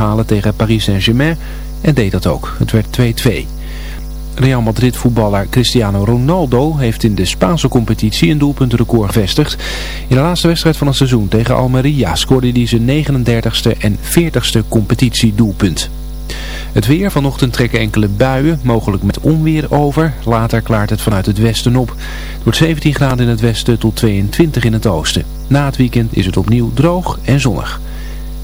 halen tegen Paris Saint-Germain en deed dat ook. Het werd 2-2. Real Madrid voetballer Cristiano Ronaldo heeft in de Spaanse competitie een doelpuntenrecord gevestigd. In de laatste wedstrijd van het seizoen tegen Almeria scoorde hij zijn 39ste en 40ste competitiedoelpunt. Het weer, vanochtend trekken enkele buien, mogelijk met onweer over. Later klaart het vanuit het westen op. Het wordt 17 graden in het westen tot 22 in het oosten. Na het weekend is het opnieuw droog en zonnig.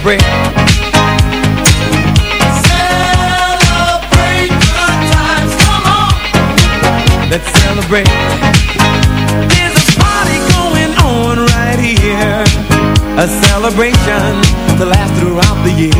Celebrate. There's a party going on right here. A celebration to last throughout the years.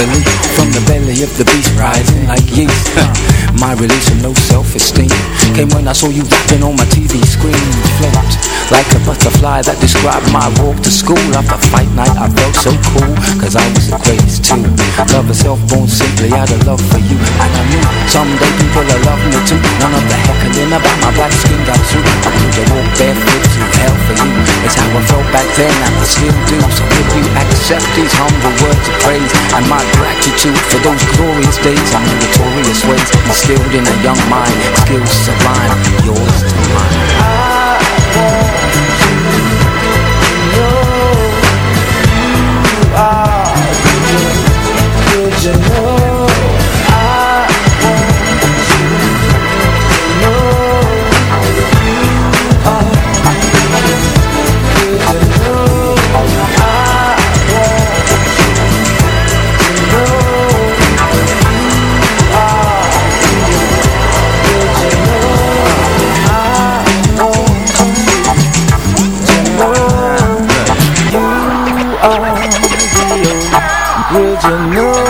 From the belly of the beast rising like yeast. My release of low self-esteem Came when I saw you rapping on my TV screen. Flipped like a butterfly that described my walk to school. After fight night I felt so cool Cause I was the greatest too. Love herself born simply out of love for you. And I knew someday people will love me too. None of the heckling about my black skin got through. I could have walked barefoot to hell for you. It's how I felt back then and I still do. So if you accept these humble words of praise And my gratitude for those glorious days And notorious ways Instilled in a young mind Skills sublime Yours to mine you know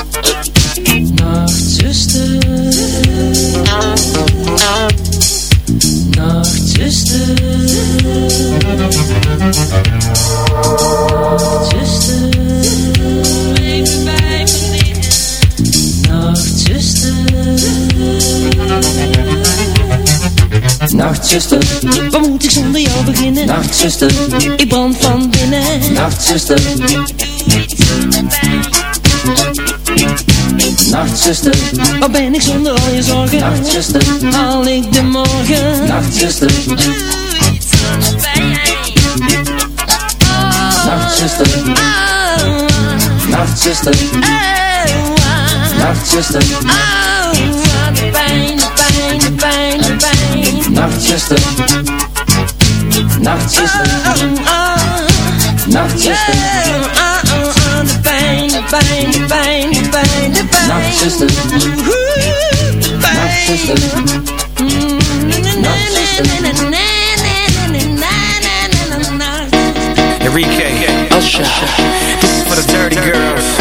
Nacht zuster, Wat moet ik zonder jou beginnen? nacht zuster, Ik brand van binnen nacht zuster. Nacht zuster, Wat ben ik zonder al je zorgen? nacht zuster, Haal ik de morgen? nacht zuster. Nacht zuster, Oh, nacht zuster, oh, nacht zuster, de pijn, de pijn, zuster, oh, oh, oh, de pijn, de pijn, de pijn, de pijn, de pijn. nacht zuster, nacht zuster. Enrique, Usher. This is for the dirty girls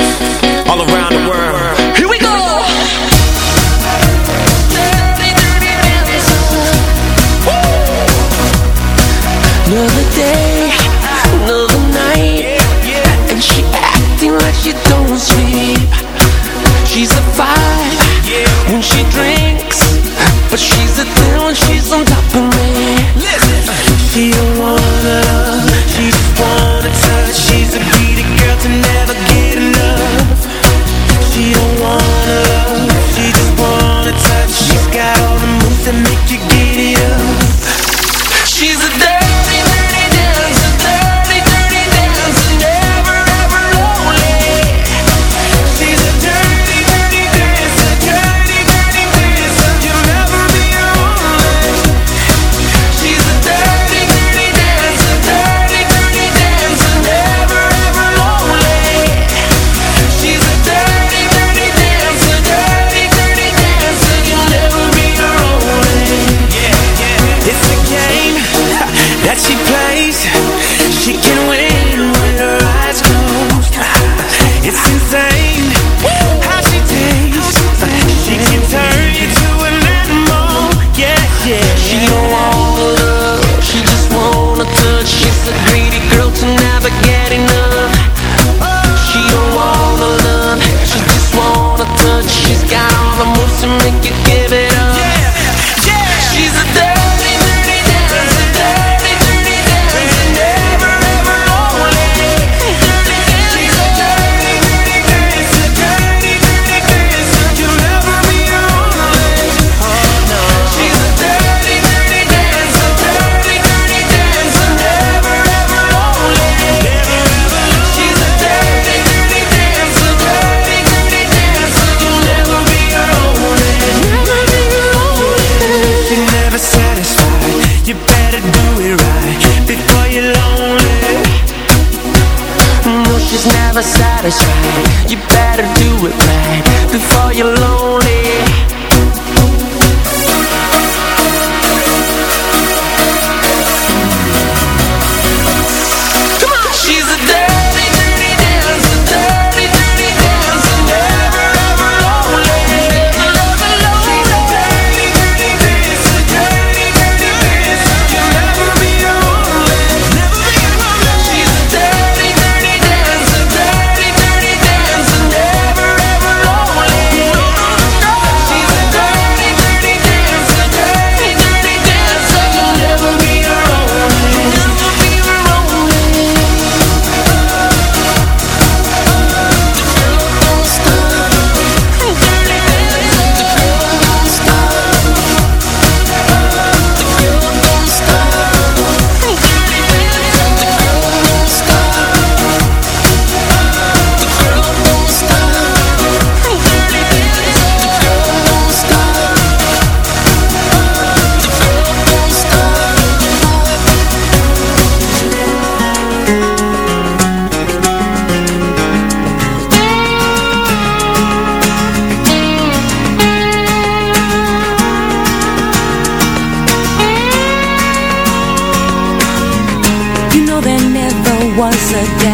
was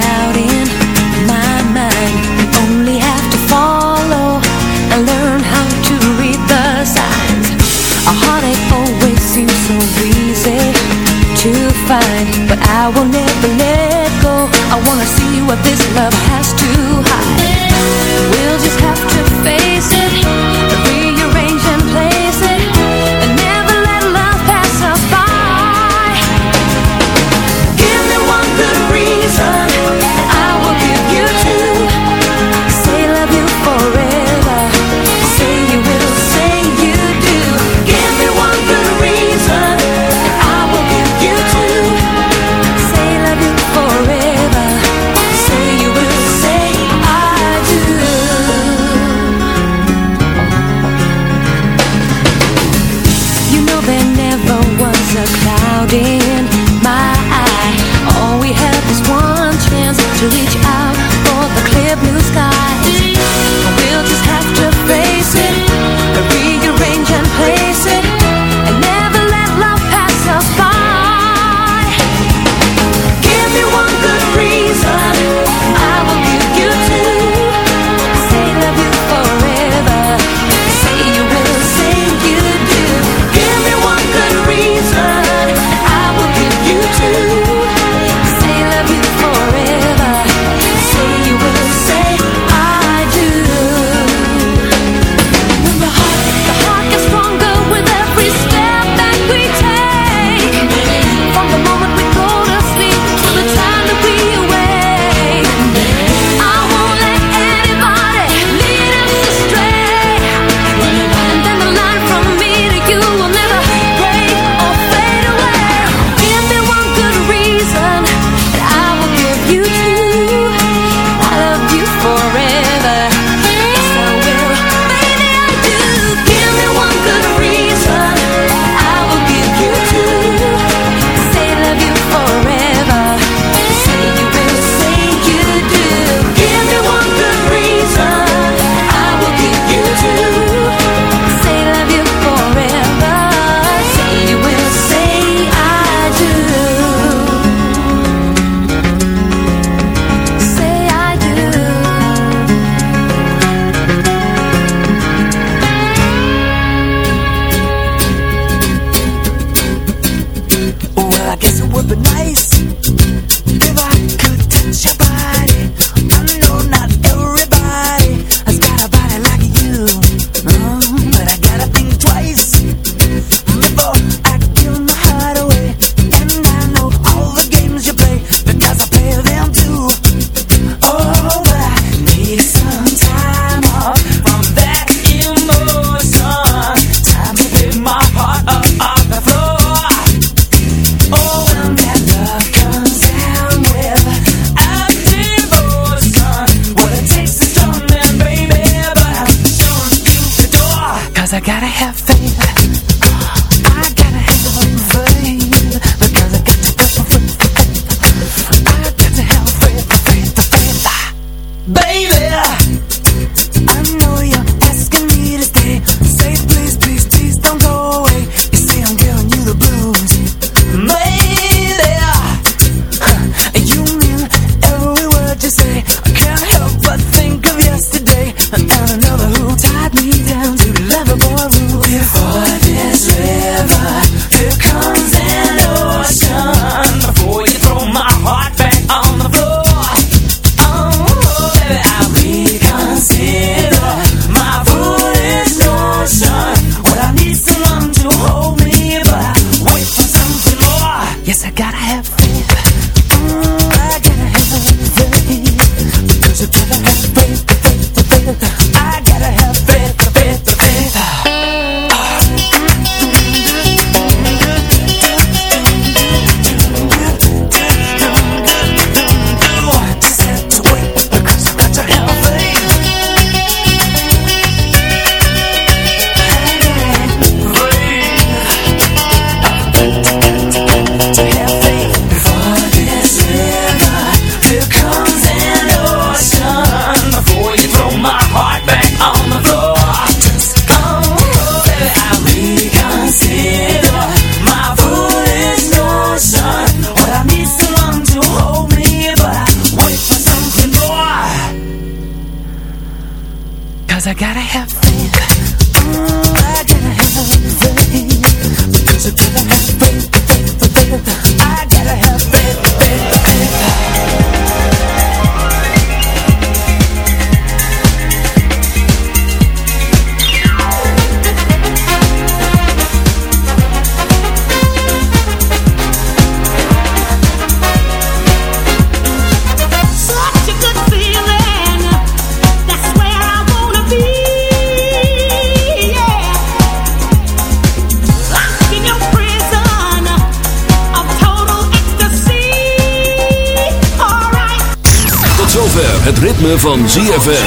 het ritme van ZFM.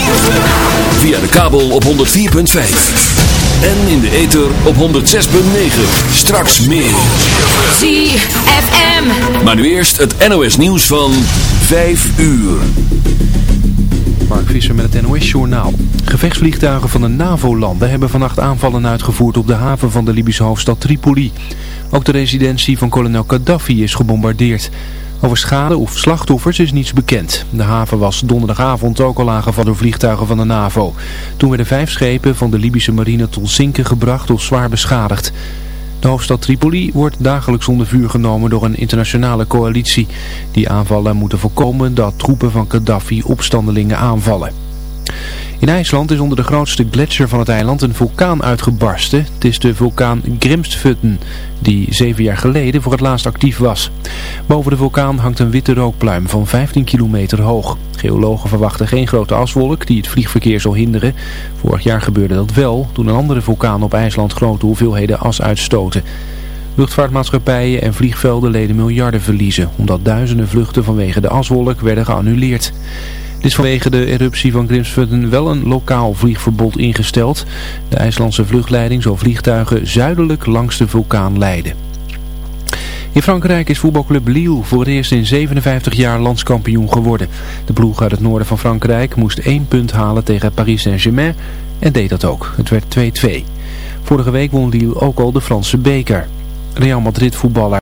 Via de kabel op 104.5. En in de ether op 106.9. Straks meer. ZFM. Maar nu eerst het NOS nieuws van 5 uur. Mark Visser met het NOS-journaal. Gevechtsvliegtuigen van de NAVO-landen hebben vannacht aanvallen uitgevoerd op de haven van de Libische hoofdstad Tripoli. Ook de residentie van kolonel Gaddafi is gebombardeerd. Over schade of slachtoffers is niets bekend. De haven was donderdagavond ook al aangevallen door vliegtuigen van de NAVO. Toen werden vijf schepen van de Libische marine tot zinken gebracht of zwaar beschadigd. De hoofdstad Tripoli wordt dagelijks onder vuur genomen door een internationale coalitie. Die aanvallen moeten voorkomen dat troepen van Gaddafi opstandelingen aanvallen. In IJsland is onder de grootste gletsjer van het eiland een vulkaan uitgebarsten. Het is de vulkaan Grimsvötn, die zeven jaar geleden voor het laatst actief was. Boven de vulkaan hangt een witte rookpluim van 15 kilometer hoog. Geologen verwachten geen grote aswolk die het vliegverkeer zal hinderen. Vorig jaar gebeurde dat wel, toen een andere vulkaan op IJsland grote hoeveelheden as uitstoten. Luchtvaartmaatschappijen en vliegvelden leden miljarden verliezen, omdat duizenden vluchten vanwege de aswolk werden geannuleerd. Het is vanwege de eruptie van Grimsvötn wel een lokaal vliegverbod ingesteld. De IJslandse vluchtleiding zal vliegtuigen zuidelijk langs de vulkaan leiden. In Frankrijk is voetbalclub Lille voor het eerst in 57 jaar landskampioen geworden. De ploeg uit het noorden van Frankrijk moest één punt halen tegen Paris Saint-Germain en deed dat ook. Het werd 2-2. Vorige week won Lille ook al de Franse beker. Real Madrid voetballer